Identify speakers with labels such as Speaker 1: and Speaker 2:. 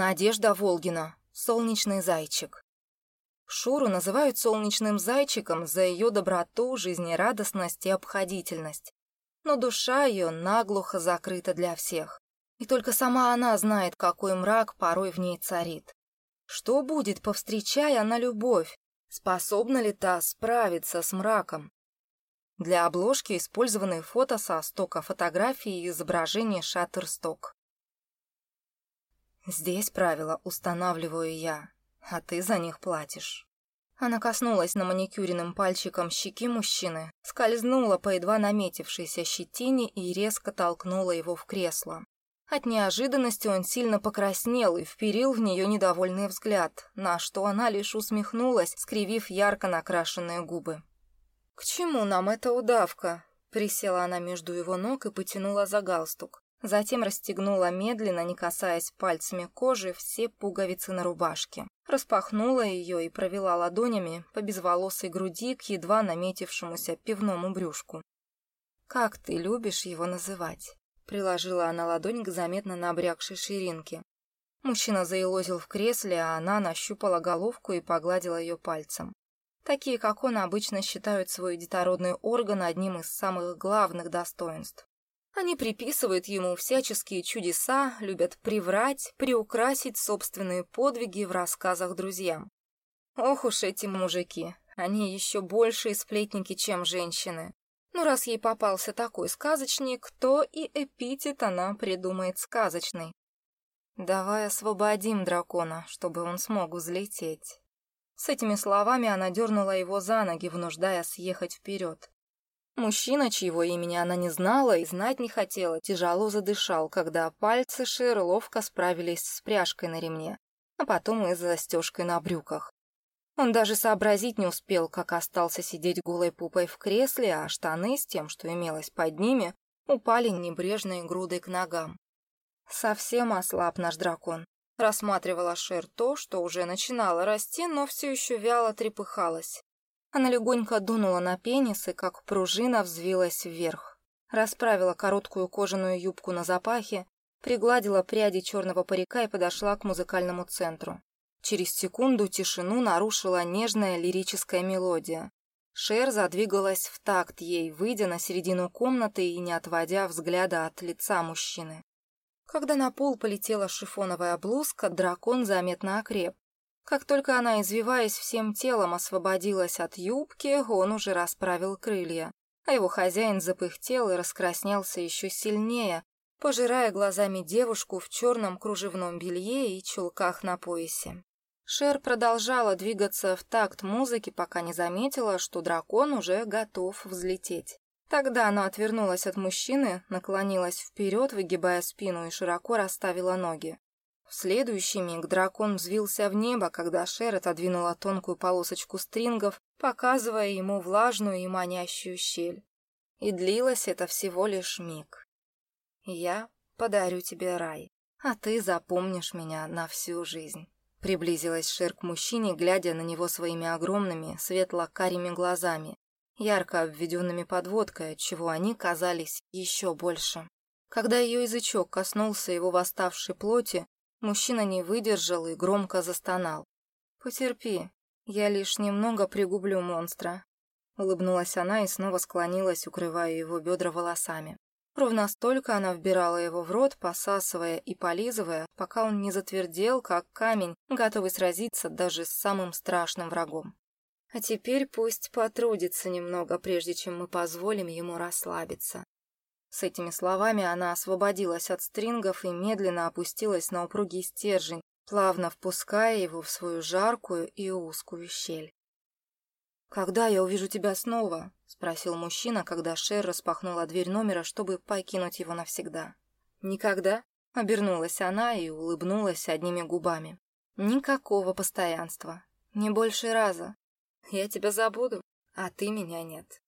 Speaker 1: Надежда Волгина. Солнечный зайчик. Шуру называют солнечным зайчиком за ее доброту, жизнерадостность и обходительность. Но душа ее наглухо закрыта для всех. И только сама она знает, какой мрак порой в ней царит. Что будет, повстречая она любовь? Способна ли та справиться с мраком? Для обложки использованы фото со стока фотографии и изображения Shutterstock. Здесь правила устанавливаю я, а ты за них платишь. Она коснулась на маникюренным пальчиком щеки мужчины, скользнула по едва наметившейся щетине и резко толкнула его в кресло. От неожиданности он сильно покраснел и вперил в нее недовольный взгляд, на что она лишь усмехнулась, скривив ярко накрашенные губы. «К чему нам эта удавка?» Присела она между его ног и потянула за галстук. Затем расстегнула медленно, не касаясь пальцами кожи, все пуговицы на рубашке. Распахнула ее и провела ладонями по безволосой груди к едва наметившемуся пивному брюшку. «Как ты любишь его называть?» Приложила она ладонь к заметно набрякшей ширинке. Мужчина заилозил в кресле, а она нащупала головку и погладила ее пальцем. Такие, как он, обычно считают свой детородный орган одним из самых главных достоинств. Они приписывают ему всяческие чудеса, любят приврать, приукрасить собственные подвиги в рассказах друзьям. Ох уж эти мужики, они еще большие сплетники, чем женщины. Ну, раз ей попался такой сказочник, то и эпитет она придумает сказочный. Давай освободим дракона, чтобы он смог взлететь. С этими словами она дернула его за ноги, вынуждая съехать вперед. Мужчина, чьего имени она не знала и знать не хотела, тяжело задышал, когда пальцы Шер ловко справились с пряжкой на ремне, а потом и с застежкой на брюках. Он даже сообразить не успел, как остался сидеть голой пупой в кресле, а штаны с тем, что имелось под ними, упали небрежной грудой к ногам. Совсем ослаб наш дракон. Рассматривала Шер то, что уже начинало расти, но все еще вяло трепыхалось. Она легонько дунула на пенис и, как пружина, взвилась вверх. Расправила короткую кожаную юбку на запахе, пригладила пряди черного парика и подошла к музыкальному центру. Через секунду тишину нарушила нежная лирическая мелодия. Шер задвигалась в такт ей, выйдя на середину комнаты и не отводя взгляда от лица мужчины. Когда на пол полетела шифоновая блузка, дракон заметно окреп. Как только она, извиваясь всем телом, освободилась от юбки, он уже расправил крылья, а его хозяин запыхтел и раскраснелся еще сильнее, пожирая глазами девушку в черном кружевном белье и чулках на поясе. Шер продолжала двигаться в такт музыки, пока не заметила, что дракон уже готов взлететь. Тогда она отвернулась от мужчины, наклонилась вперед, выгибая спину и широко расставила ноги. В следующий миг дракон взвился в небо, когда Шер отодвинула тонкую полосочку стрингов, показывая ему влажную и манящую щель. И длилось это всего лишь миг. «Я подарю тебе рай, а ты запомнишь меня на всю жизнь». Приблизилась Шер к мужчине, глядя на него своими огромными, светло-карими глазами, ярко обведенными подводкой, отчего они казались еще больше. Когда ее язычок коснулся его восставшей плоти, мужчина не выдержал и громко застонал. «Потерпи, я лишь немного пригублю монстра», — улыбнулась она и снова склонилась, укрывая его бедра волосами. Ровно столько она вбирала его в рот, посасывая и полизывая, пока он не затвердел, как камень, готовый сразиться даже с самым страшным врагом. А теперь пусть потрудится немного, прежде чем мы позволим ему расслабиться. С этими словами она освободилась от стрингов и медленно опустилась на упругий стержень, плавно впуская его в свою жаркую и узкую щель. «Когда я увижу тебя снова?» — спросил мужчина, когда Шер распахнула дверь номера, чтобы покинуть его навсегда. «Никогда?» — обернулась она и улыбнулась одними губами. «Никакого постоянства. Не больше раза. Я тебя забуду, а ты меня нет.